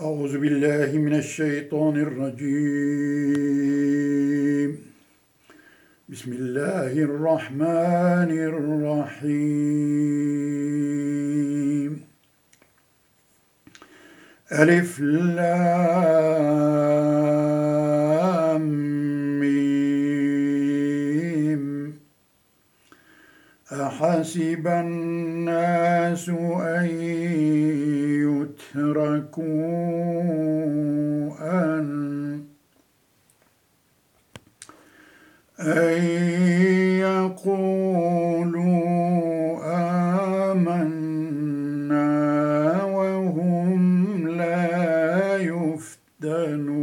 أعوذ بالله من الشيطان الرجيم. بسم الله الرحمن الرحيم. ألف لام ميم. أحسب الناس أن يتركوا أن أن يقولوا آمنا وهم لا يفتنون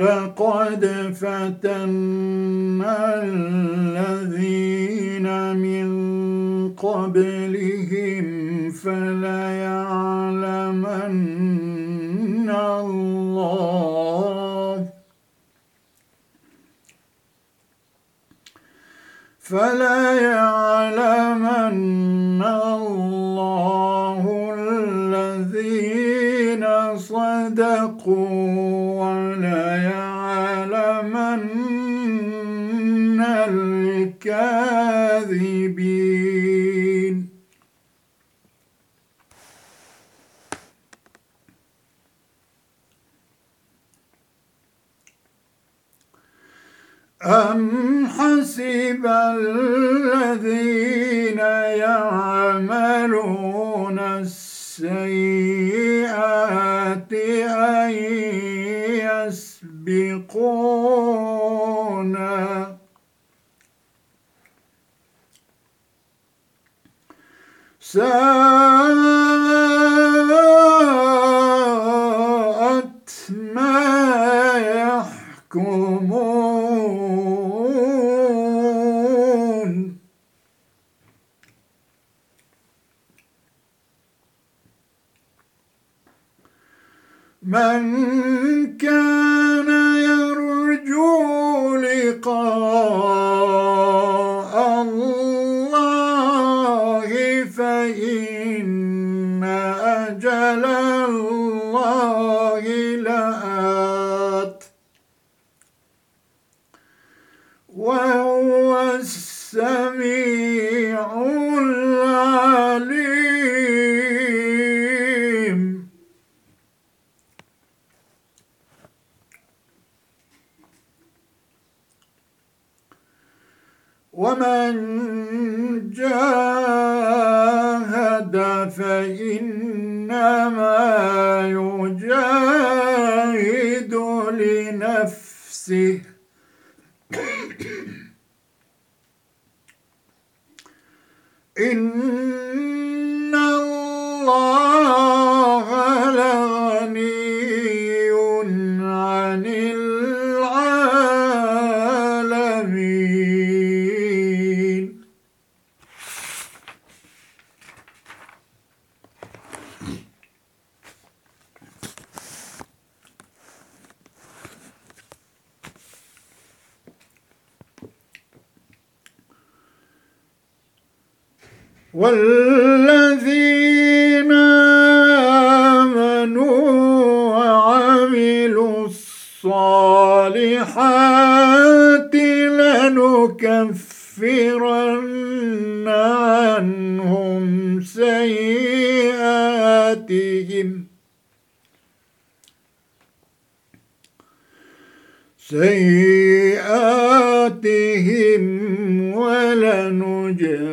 ولقد فتنا الذين من قبلهم فليعلمن الله فليعلمن الله الذين صدقوا الكاذبين. أم حسب الذين يعملون السيئات أن يسبقونا؟ ساءت ما يحكمون. من كان يرجو لقاء أجل see? والذين آمنوا وعملوا الصالحات لنكفرن عنهم سيئاتهم. سيئاتهم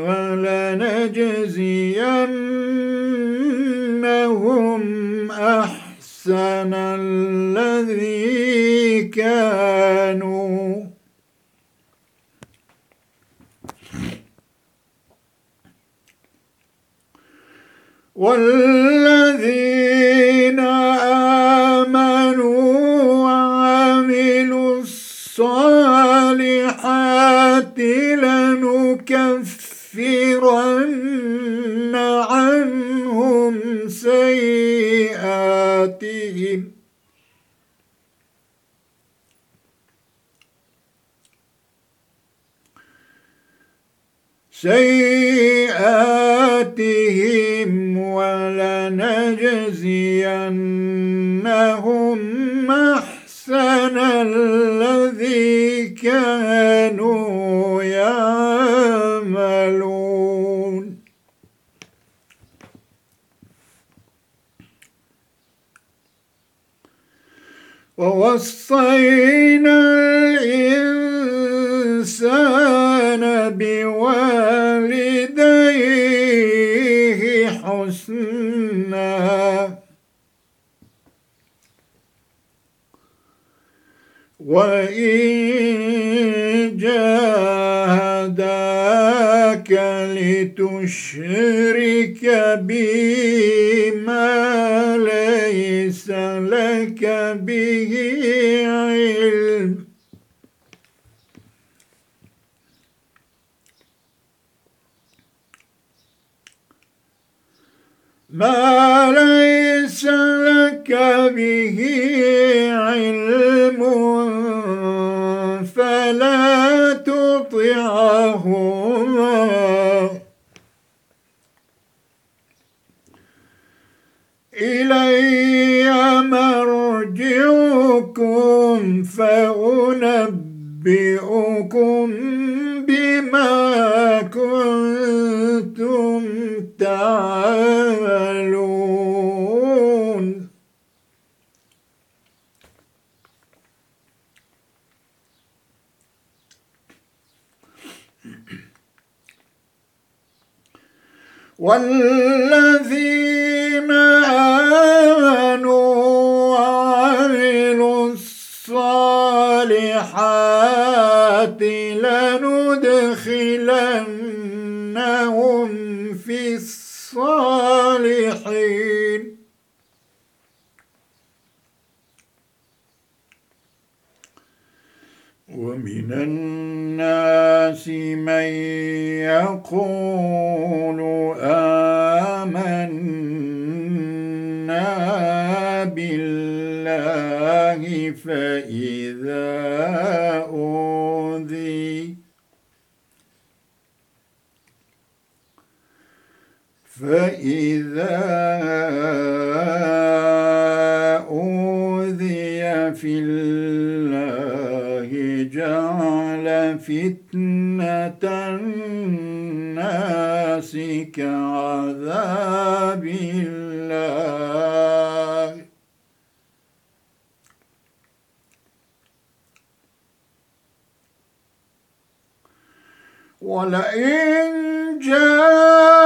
ولنجزينهم أحسن الذي كانوا. والذين لنكفرن عنهم سيئاتهم. سيئاتهم ولنجزينهم أحسن الذي كانوا ووصينا الإنسان بوالديه حسنا. وإن لتشرك بي ما ليس لك به علم. ما ليس لك به علم فلا تطعهما مرجعكم فأنبئكم بما كنتم تعملون. والذين لندخلنهم في الصالحين ومن الناس من يقول آمنا بالله فإذا أوذي فإذا أوذي في الله جعل فتنة الناس كعذاب الله. ولئن جاء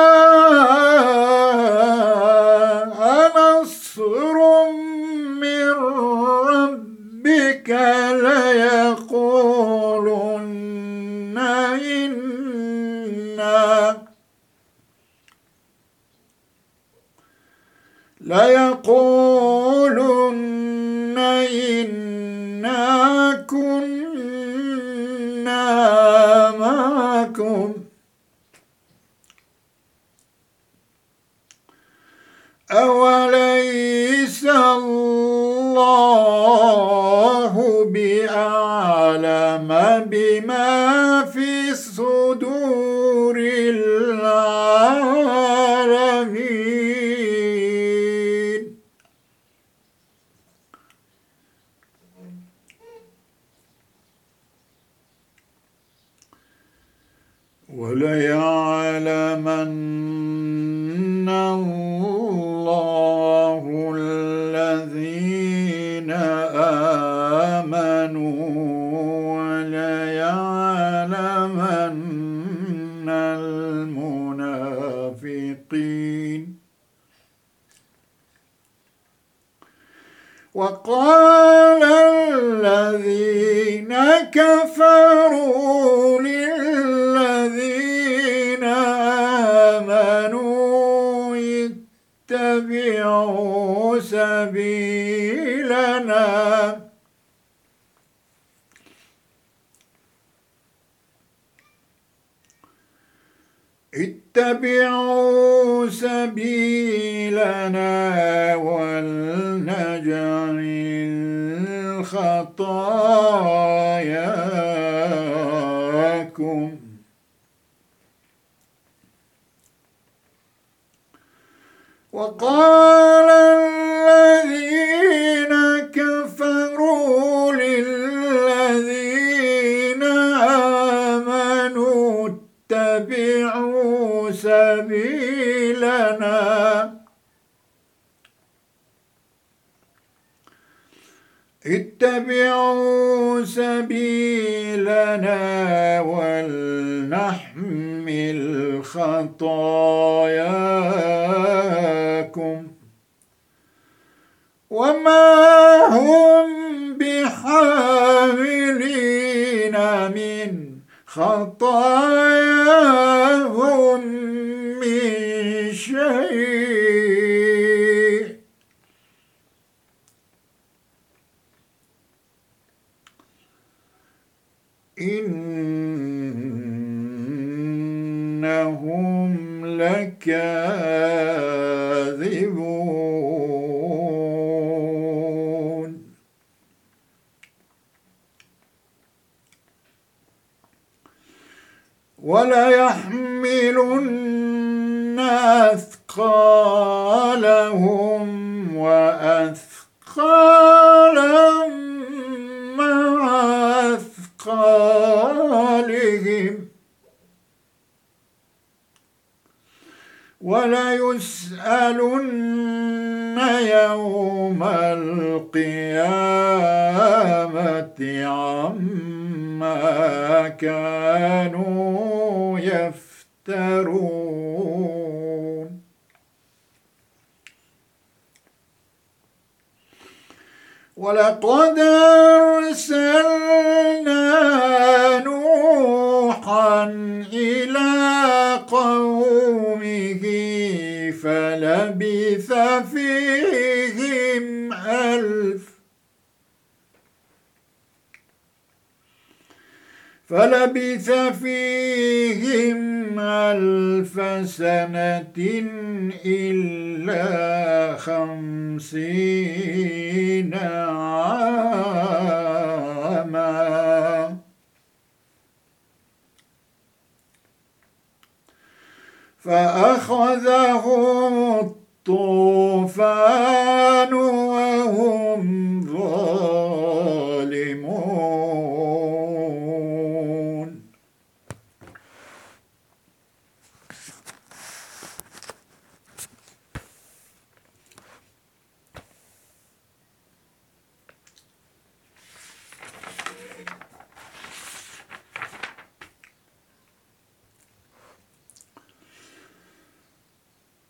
وليعلمن المنافقين. وقال الذين كفروا للذين آمنوا اتبعوا سبيلنا. اتبعوا سبيلنا ولنجعل خطاياكم. وقال الذين كفروا للذين سبيلنا. اتبعوا سبيلنا ولنحمل خطاياكم. وما هم بحاملين من خطاياهم من شيء إنهم لكاذبون وليحملن أثقالهم وأثقالا مع أثقالهم وليسألن يوم القيامة عما كانوا يفترون. ولقد أرسلنا نوحا إلى فلبث فيهم ألف. فلبث فيهم ألف سنة إلا خمسين عاما. فأخذهم الطوفان وهم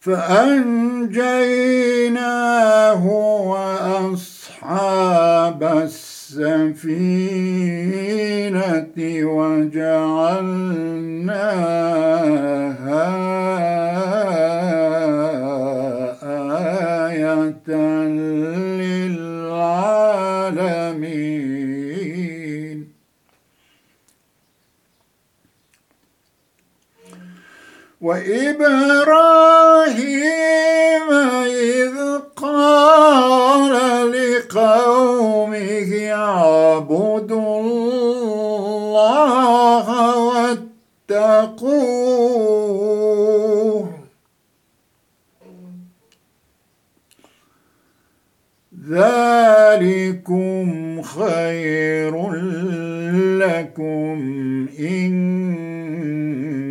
فأنجيناه وأصحاب السفينة وجعلناها آية للعالمين. وإبراهيم إذ قال لقومه اعبدوا الله واتقوه. ذلكم خير لكم إن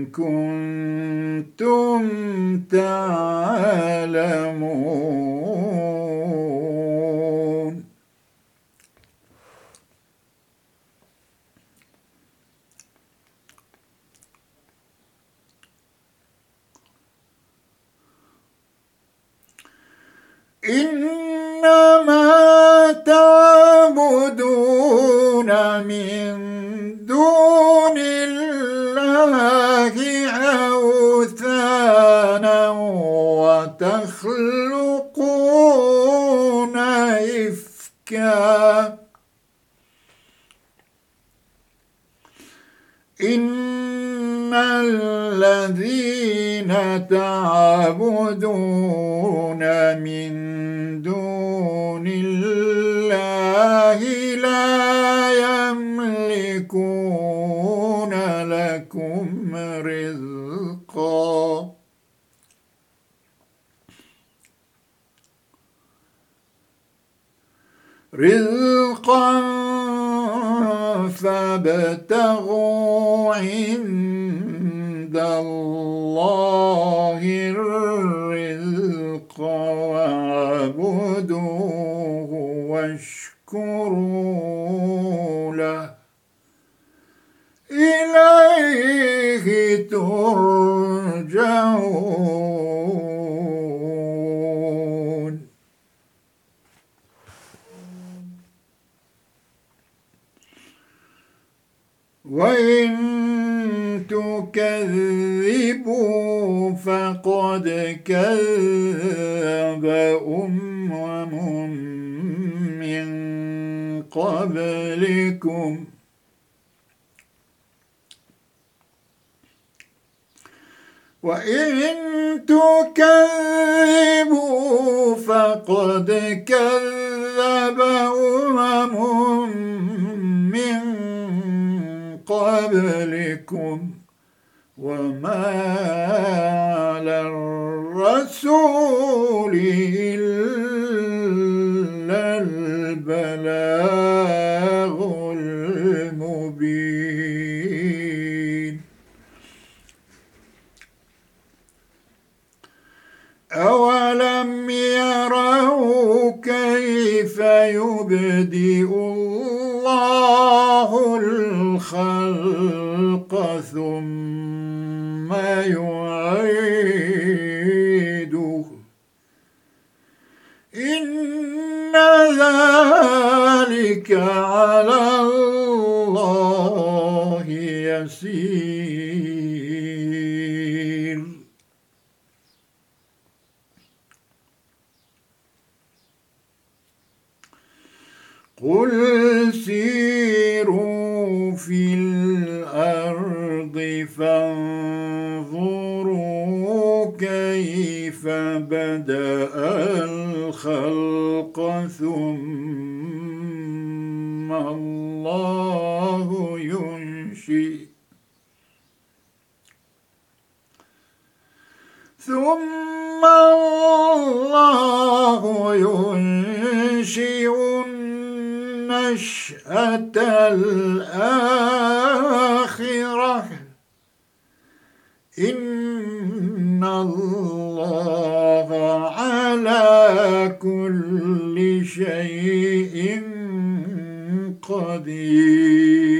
كنتم تعلمون. إنما تعبدون من دون الله وتخلقون إفكا. إن الذين تعبدون من دون الله لا يملكون لكم رزقا رزقا فابتغوا عند الله الرزق واعبدوه واشكروا له إليه ترجعون وإن تكذبوا فقد كذب أمم من قبلكم. وإن تكذبوا فقد كذب أمم قبلكم وما على الرسول إلا البلاغ المبين. أولم يروا كيف يبدئ الله الخلق ثم يعيده. إن ذلك على الله يسير. قل سيروا في الأرض فانظروا كيف بدأ الخلق ثم الله ينشئ. ثم الله ينشئ النشأة الآخرة إن الله على كل شيء قدير.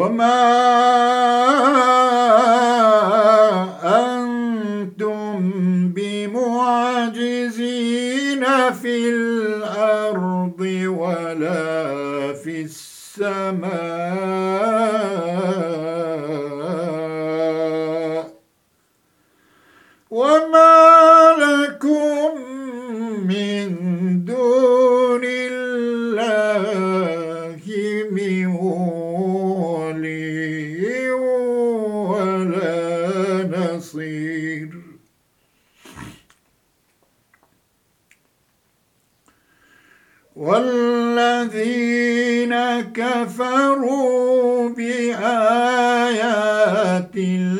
وما أنتم بمعجزين في الأرض ولا في السماء والذين كفروا بآيات الله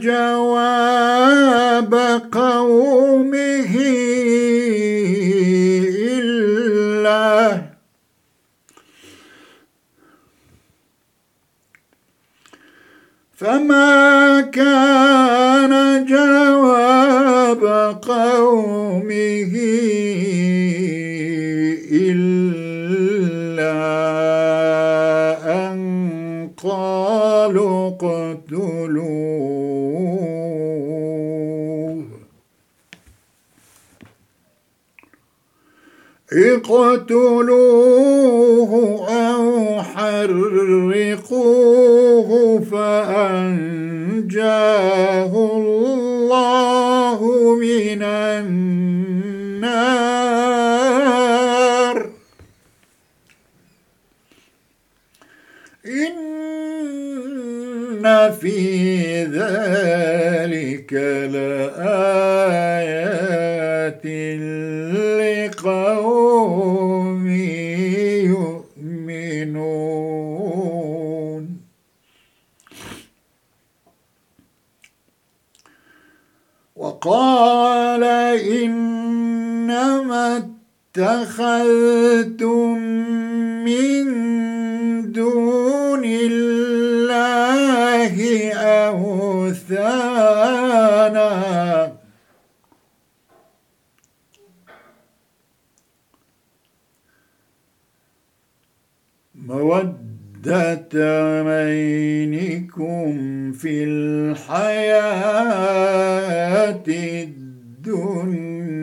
جواب قومه إلا فما كان جواب قومه اقتلوه أو حرقوه فأنجاه الله من النار. إن في ذلك لآيات وقال إنما اتخذتم من دون الله أوثانا. مودة بينكم في الحياة الدنيا.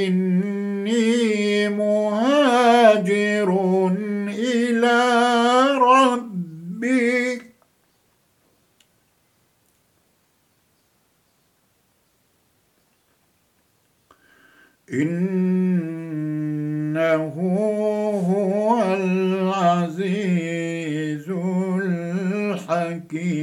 إني مهاجر إلى ربي. إنه هو العزيز الحكيم.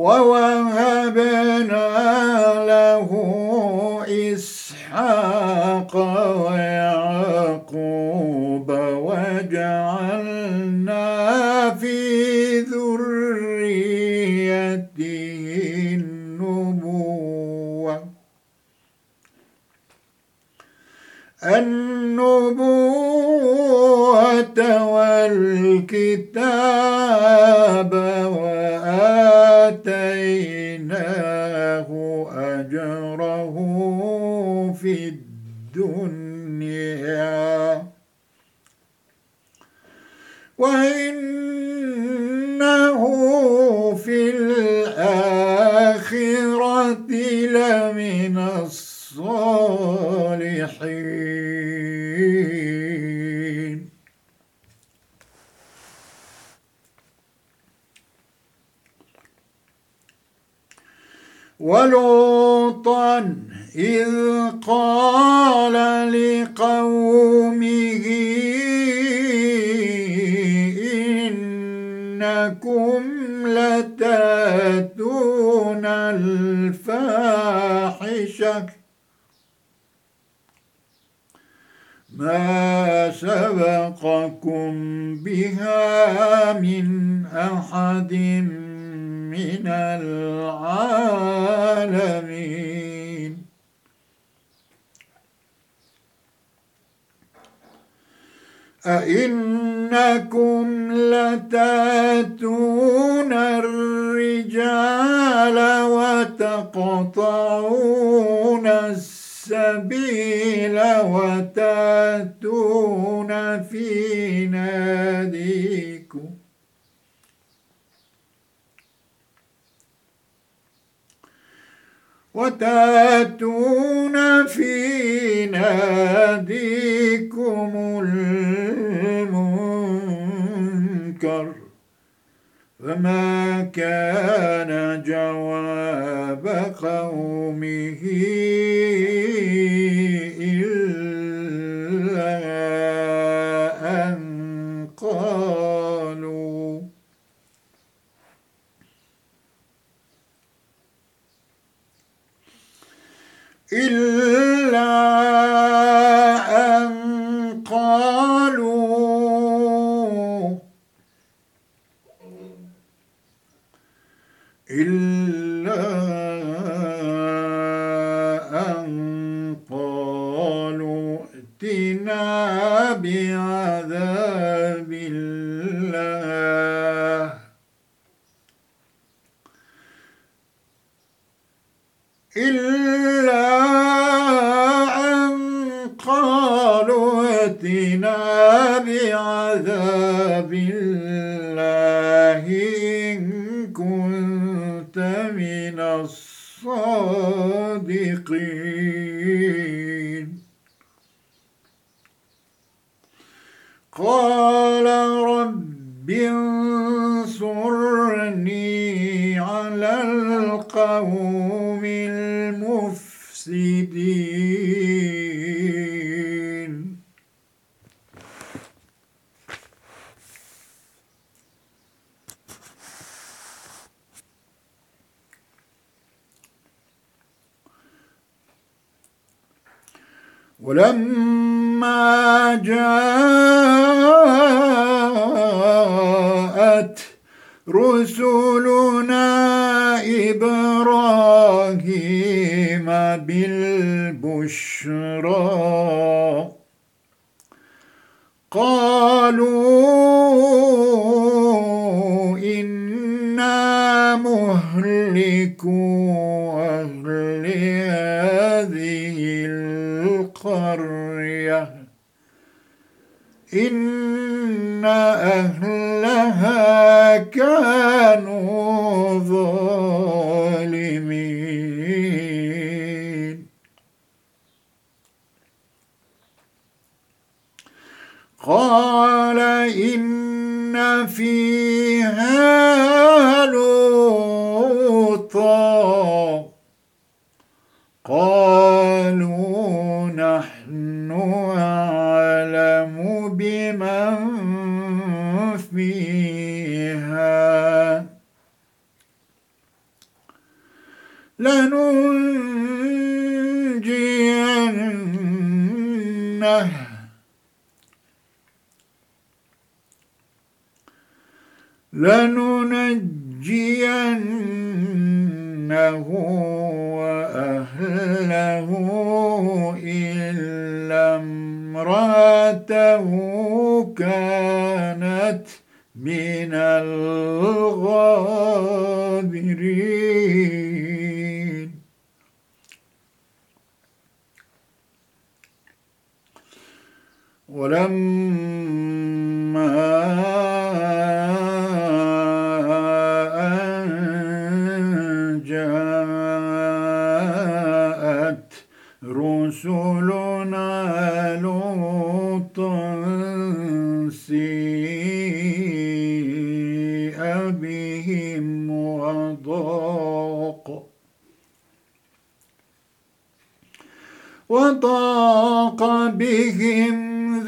ووهبنا له إسحاق ويعقوب وجعلنا في ذريته النبوة. النبوة والكتاب وآتيناه أجره في الدنيا. وإنه في الآخرة لمن الصالحين. ولوطا إذ قال لقومه إنكم لتأتون الفاحشة. ما سبقكم بها من أحد من العالمين. أئنكم لتأتون الرجال وتقطعون السبيل وتأتون في ناديكم وتأتون في ناديكم المنكر فما كان القوم المفسدين ولما جاءت رسلنا إبراهيم بالبشرى. قالوا إنا مهلكون قرية إن أهلها كانوا ظالمين. قال إن فيها لوطا قالوا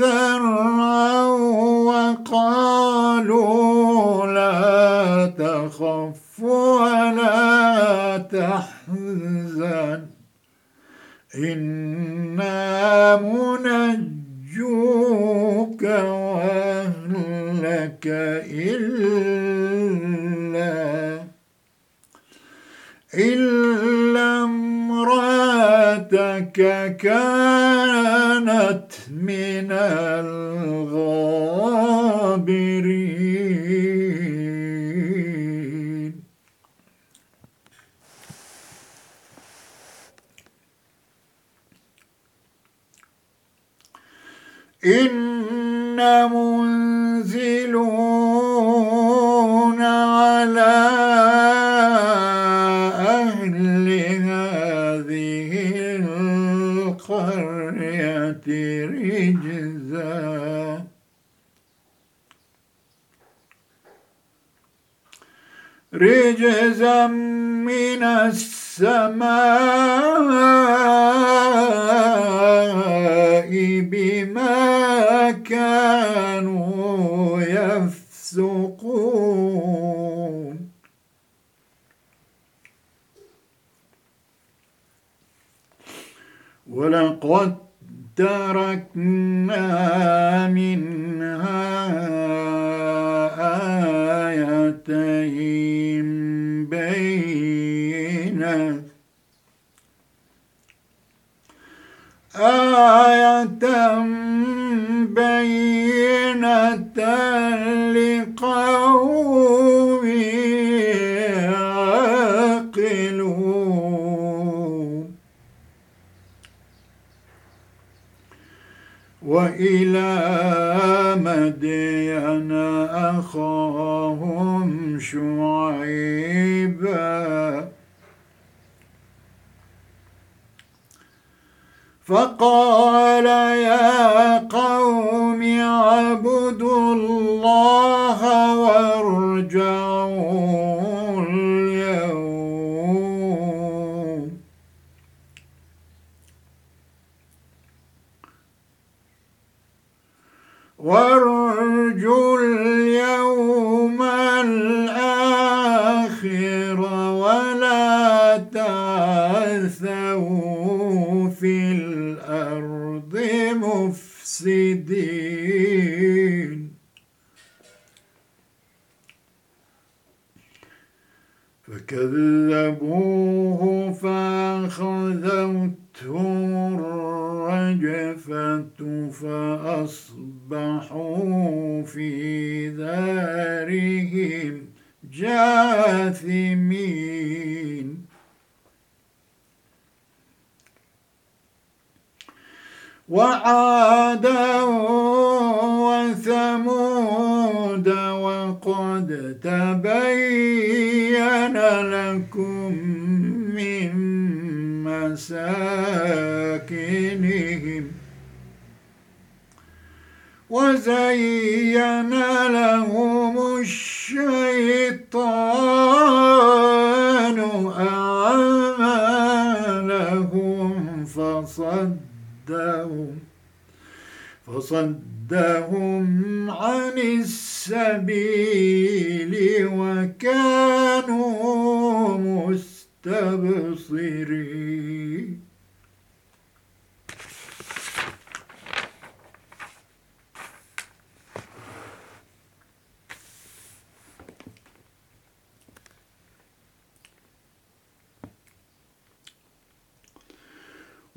ذرعا وقالوا لا تخف ولا تحزن. إنا منجوك وأهلك إلا كانت من الغابرين. إن منزلون رجزا من السماء بما كانوا يفسقون. ولقد تركنا منها آيتين بينة آية بينة لقوم يعقلون. وإلى مدين أخاهم شعيبا. فقال يا قوم اعبدوا الله وارجعوا اليوم. وارجوا اليوم الآخر ولا تعثوا في الأرض مفسدين. فكذبوه فأخذتهم الرجفة فأصبحوا في دارهم جاثمين. وعادا وثمود وقد تبين لكم من مساكنهم وزين لهم الشيطان أعمالهم فصدهم فصدهم عن السبيل وكانوا مستبصرين.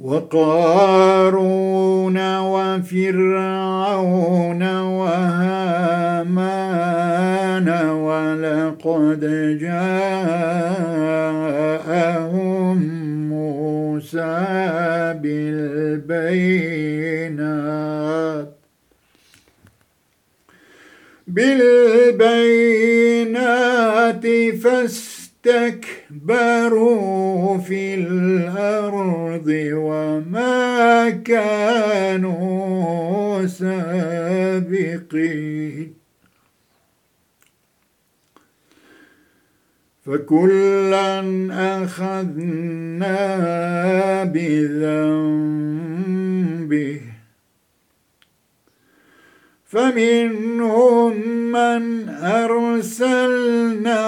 وقارون وفرعون وهامان ولقد جاءهم موسى بالبينات. بالبينات فاستكبروا في الأرض وما كانوا سابقين. فكلا أخذنا بذنبه فمنهم من أرسلنا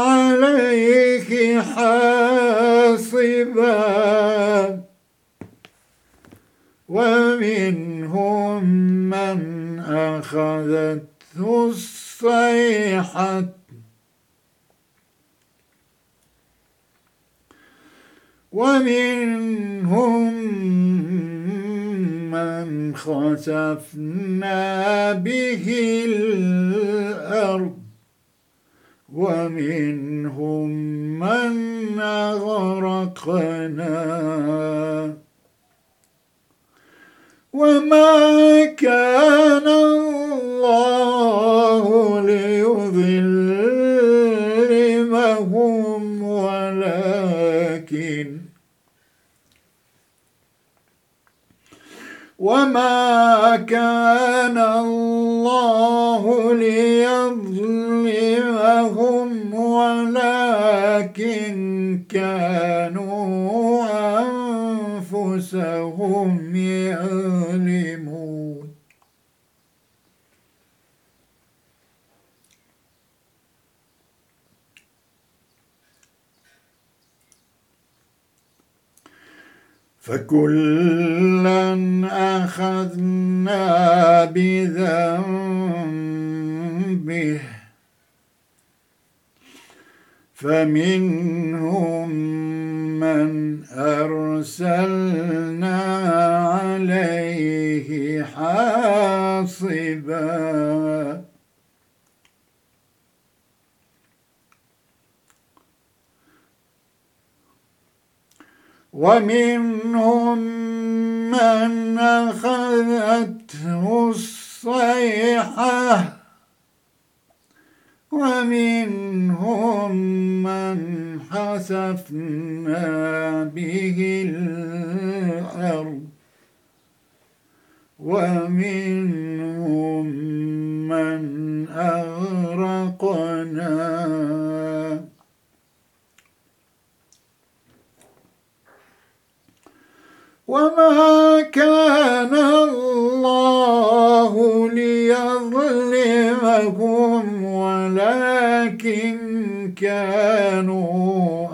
عليه حاصبا. ومنهم من أخذته الصيحة. ومنهم من خسفنا به الأرض ومنهم من أغرقنا وما كان الله ليظلمهم وما كان الله ليظلمهم ولكن كانوا أنفسهم يظلمون فكلا أخذنا بذنبه فمنهم من أرسلنا عليه حاصباً ومنهم من أخذته الصيحة. ومنهم من حسفنا به الأرض. ومنهم من أغرقنا وما كان الله ليظلمهم ولكن كانوا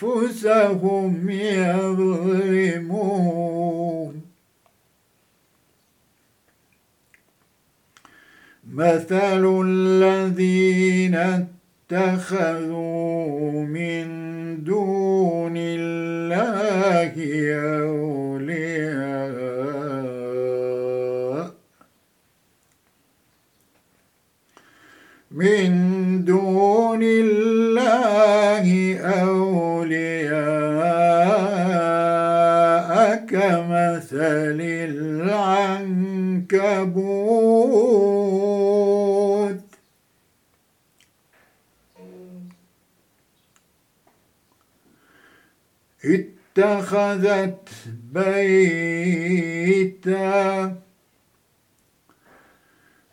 أنفسهم يظلمون. مثل الذين اتخذوا من دون الله أولياء. اتخذت بيتا.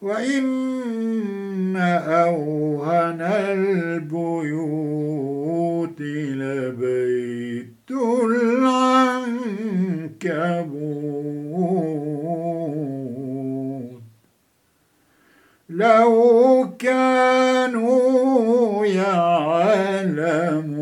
وإن أوهن البيوت لبيت العنكبوت. لو كانوا يعلمون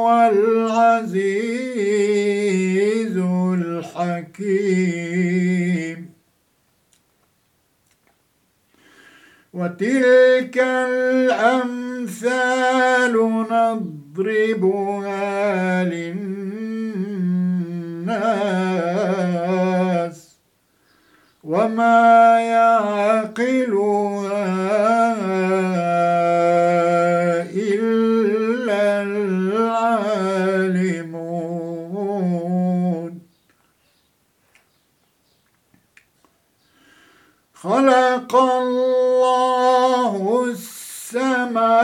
وهو العزيز الحكيم. وتلك الأمثال نضربها للناس وما يعقلها إلا العالمون خلق الله السماوات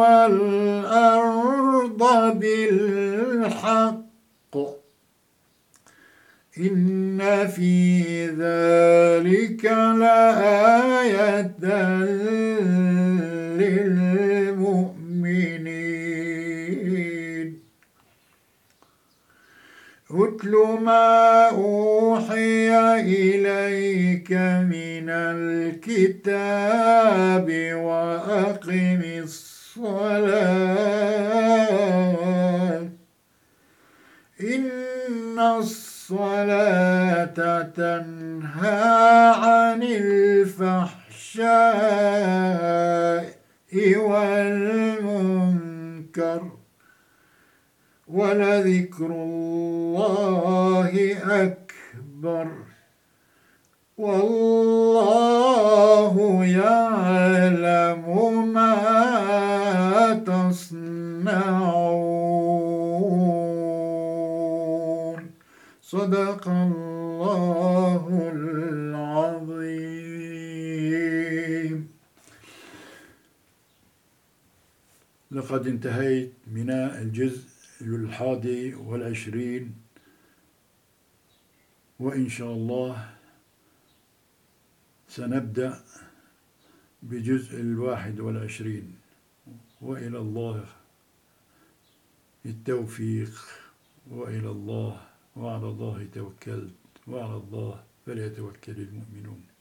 والأرض بالحق. إن في ذلك لآية ما أوحي إليك من الكتاب وأقم الصلاة إن الصلاة تنهى عن الفحشاء والمنكر ولذكر الله أكبر. والله يعلم ما تصنعون. صدق الله العظيم. لقد انتهيت من الجزء. الحادي والعشرين وإن شاء الله سنبدأ بجزء الواحد والعشرين. وإلى الله التوفيق وإلى الله وعلى الله توكلت وعلى الله فليتوكل المؤمنون.